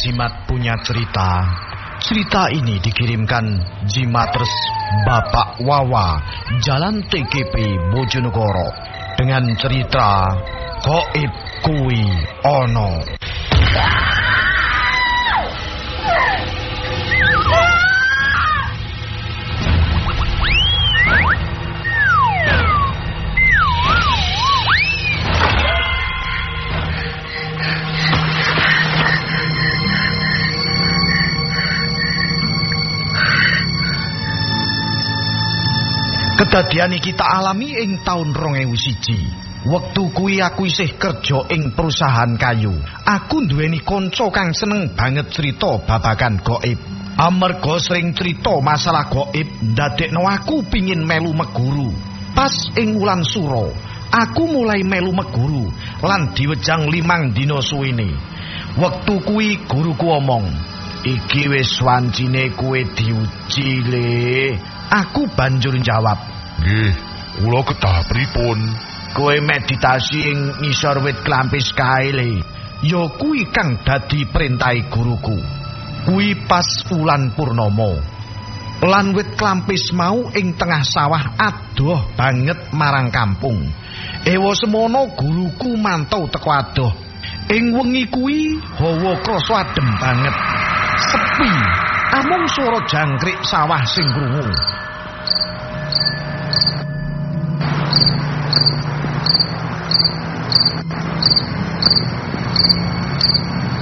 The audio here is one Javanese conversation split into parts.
Jimat punya cerita. Cerita ini dikirimkan Jimatres Bapak Wawa Jalan TKP Bojonegoro dengan cerita Goib Kui Ono. Kedadian iki tak alami ing taun 2001. Wektu kuwi aku isih kerja ing perusahaan kayu. Aku duweni kanca kang seneng banget cerita babagan gaib. Amarga sering cerita masalah gaib, ndadekno aku pingin melu meguru. Pas ing wulan suro, aku mulai melu meguru lan diwejang limang dina suwene. Wektu kuwi guruku omong, "Iki wis wancine kowe diuji le." Aku banjur jawab, Nggih, kula kedah pripun? Kowe meditasi ing ngisor wit klampis kae le. Ya kuwi kang dadi perintahe guruku. Kuwi pas wulan purnomo. Lan wit klampis mau ing tengah sawah adoh banget marang kampung. Ewa semono guruku mantau teko adoh. Ing wengi kuwi hawa krasa adem banget. Sepi, amung swara jangkrik sawah sing krungu.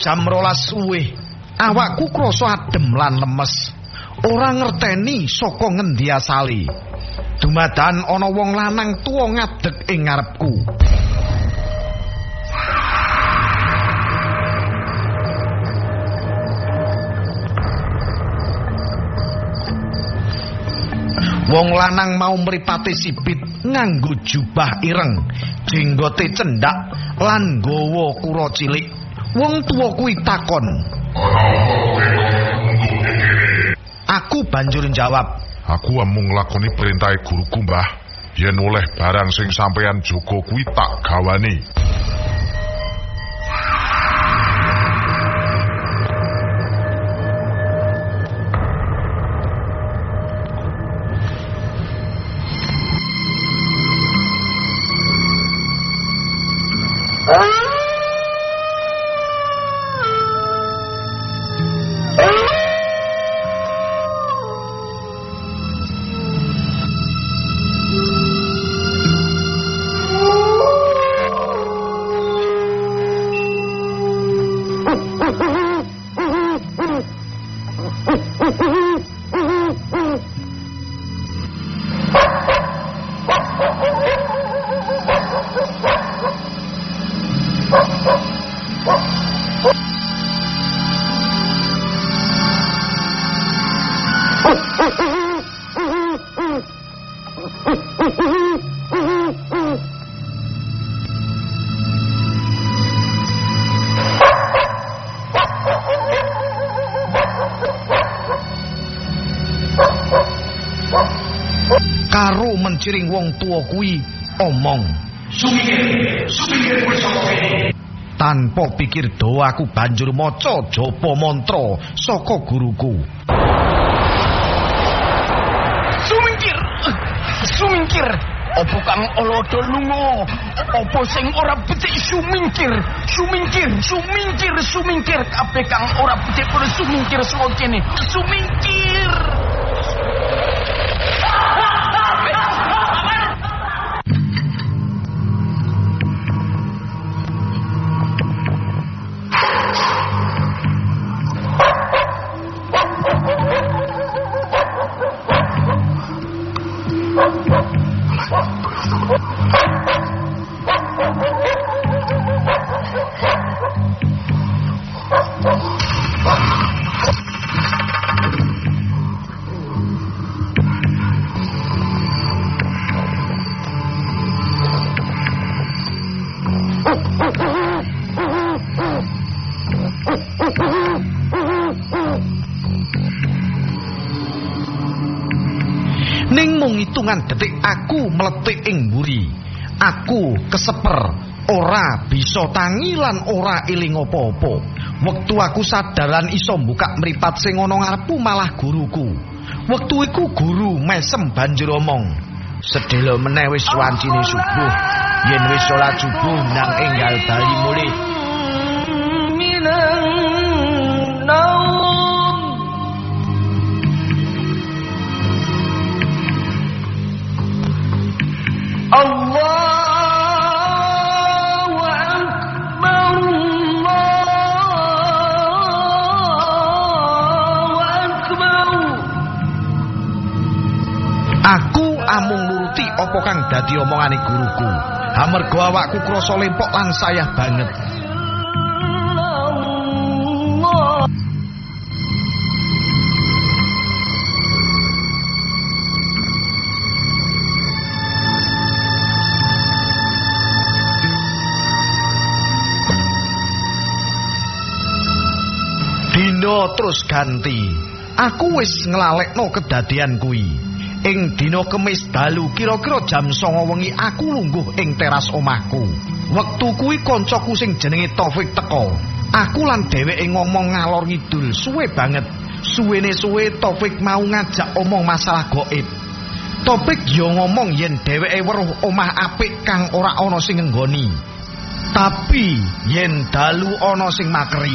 jam rolas suwe. Awakku krasa adem lan lemes. Ora ngerteni saka ngendi asale. Dumadan ana wong lanang tuwa ngadeg ing ngarepku. Wong lanang mau mripate sipit nganggo jubah ireng, jenggote cendak lan nggawa kura cilik. Wong tuwa kuwi takon. Aku banjur jawab, Aku amung nglakoni perintah guruku, Mbah. Yen oleh barang sing sampeyan jaga kuwi tak gawane. Karo menciring wong tuwa kuwi omong. Tanpa pikir doa aku banjur maca japa mantra saka guruku. Sumingkir. Sumingkir. Apa kang olodo lunga? Apa sing ora becik sumingkir? Sumingkir, sumingkir, sumingkir. Kabeh kang ora becik ora sumingkir saka kene. Sumingkir. Hitungan detik aku meletik ing mburi. Aku keseper, ora bisa tangi lan ora eling apa-apa. Wektu aku sadaran iso mbukak mripat sing ana ngarepku malah guruku. Wektu iku guru mesem banjur omong. Sedhela meneh wis wancine subuh. Yen wis salat subuh nang enggal bali mulih. Apa kang dadi omongane guruku. Amarga awakku krasa lempok lan sayah banget. Dina terus ganti. Aku wis nglalekno kedadian kuwi. Ing dina Kemis dalu kira-kira jam 09.00 wengi aku lungguh ing teras omahku. Wektu kuwi kancaku sing jenenge Taufik teka. Aku lan dheweke ngomong ngalor ngidul suwe banget. Suwene suwe Taufik mau ngajak omong masalah gaib. Taufik yo ngomong yen dheweke weruh omah apik kang ora ana sing nggoni. Tapi yen dalu ana sing makeri,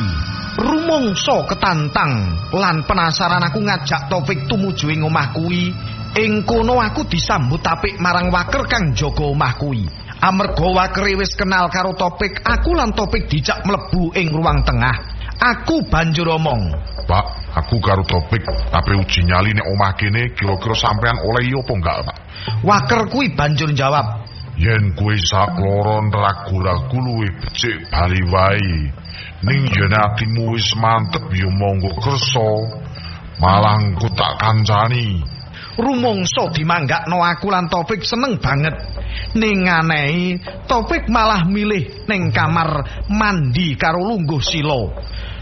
rumangsa ketantang lan penasaran aku ngajak Taufik tumuju ing omah kuwi. Ing kono aku disambut apik marang waker kang jaga omah kuwi. Amarga wakere wis kenal karo Taufik, aku lan Taufik dijak mlebu ing ruang tengah. Aku banjur omong, Pak, aku karo topik tapi uji nyali nek omah kene kira-kira sampean oleh apa enggak, Pak? waker kuwi banjur jawab, Yen kuwi sakloron ragu-ragu luwih becik bali wae. Ning yen atimu wis mantep ya monggo kersa. Malah tak kancani. Rumangsa dimanggakno aku lan Taufik seneng banget. Ning anehi, Taufik malah milih ning kamar mandi karo lungguh sila.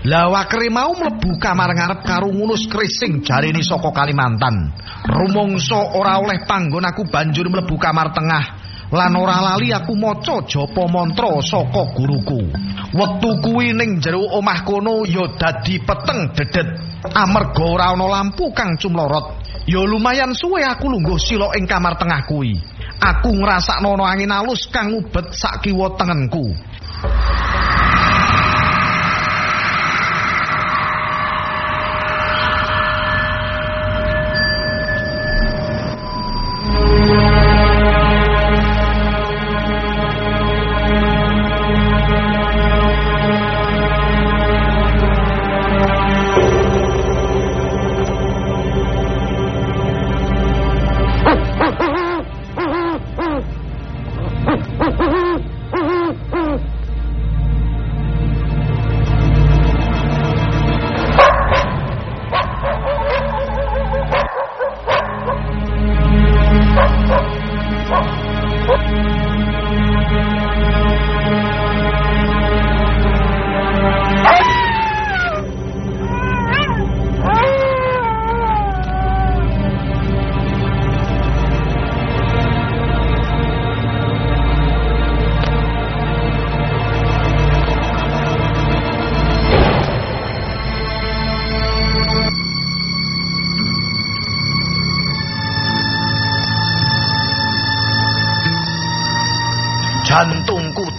Lah wakere mau mlebu kamar ngarep karo ngunus krising jarene saka Kalimantan. Rumangsa ora oleh panggon aku banjur mlebu kamar tengah. Lan ora lali aku maca japa mantra saka guruku. Wektu kuwi ning jero omah kono ya dadi peteng dedet. Amarga ora ana lampu kang cumlorot. Ya lumayan suwe aku lungguh sila ing kamar tengah kuwi. Aku ngrasakno ana angin alus kang ngubet sak kiwa tengenku.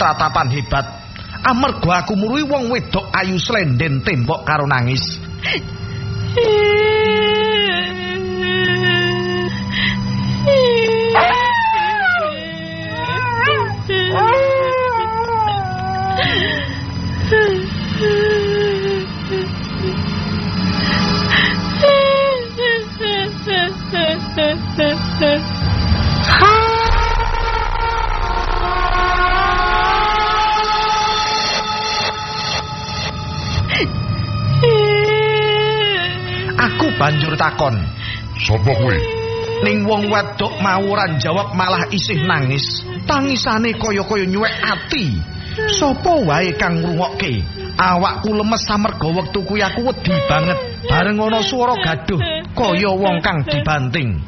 Tatapan hebat. Amarga aku muruhi wong wedok ayu slenden tembok karo nangis. takon. Sopo kuwi? Ning wong wedok mau ora jawab malah isih nangis. Tangisane kaya-kaya nyuwek ati. Sopo wae kang ngrungokke? Awakku lemes amarga wektu kuwi aku wedi banget. Bareng ana swara gaduh kaya wong kang dibanting.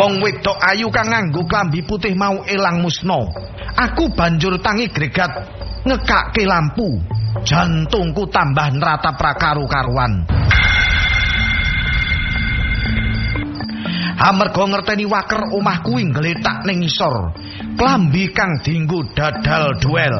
Wong wedok ayu kang nganggo klambi putih mau elang musna. Aku banjur tangi gregat ngekake lampu. Jantungku tambah neratap prakaru-karuan. Amarga ngerteni waker omah kuwi ngletak ning isor. Klambi kang dienggo dadal duel.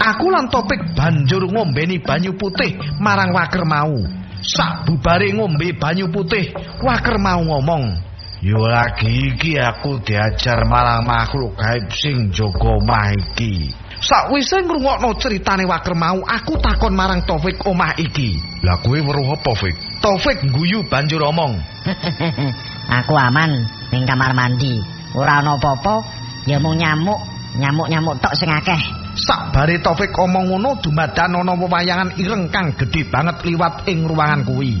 Aku lan topik banjur ngombeni banyu putih marang waker mau. Sak bubare ngombe banyu putih, waker mau ngomong. Yo lagi iki aku diajar malang makhluk gaib sing jaga omah iki. Sakwise ngrungokno critane waker mau, aku takon marang Taufik omah iki. Lah kuwi weruh apa, Fik? Taufik guyu banjur omong. Aku aman ning kamar mandi. Ora ana apa-apa, ya mung nyamuk, nyamuk-nyamuk tok sing akeh. Sakbare Taufik omong ngono dumadan ana wewayangan ireng kang gedhe banget liwat ing ruangan kuwi.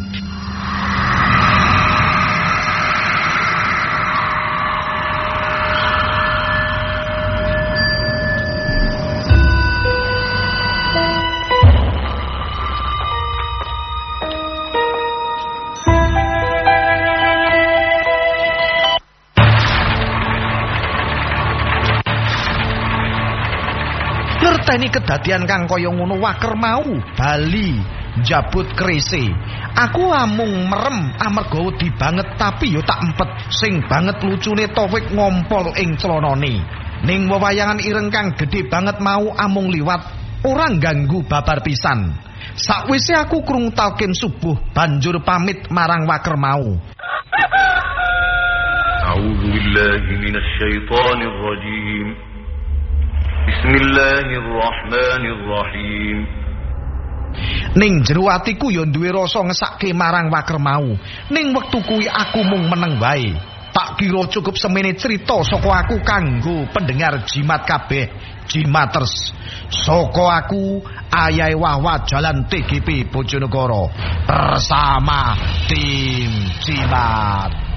Ini kedadian kang kaya ngono waker mau bali jabut krise. Aku amung merem amarga wedi banget tapi yo tak empet. Sing banget lucune Taufik ngompol ing clonone. Ning wewayangan ireng kang gedhe banget mau amung liwat orang ganggu babar pisan. Sakwise aku krung talkin subuh banjur pamit marang waker mau. A'udzu billahi minasy syaithanir rajim. بسم الله الرحمن الرحيم Ning jero atiku ya duwe rasa ngesake marang waker mau. Ning wektu kuwi aku mung meneng wae. Tak kira cukup semene cerita saka aku kanggo pendengar jimat kabeh. Jimaters. Saka aku ayahe wahwa jalan TGP Bojonegoro bersama tim Jimat.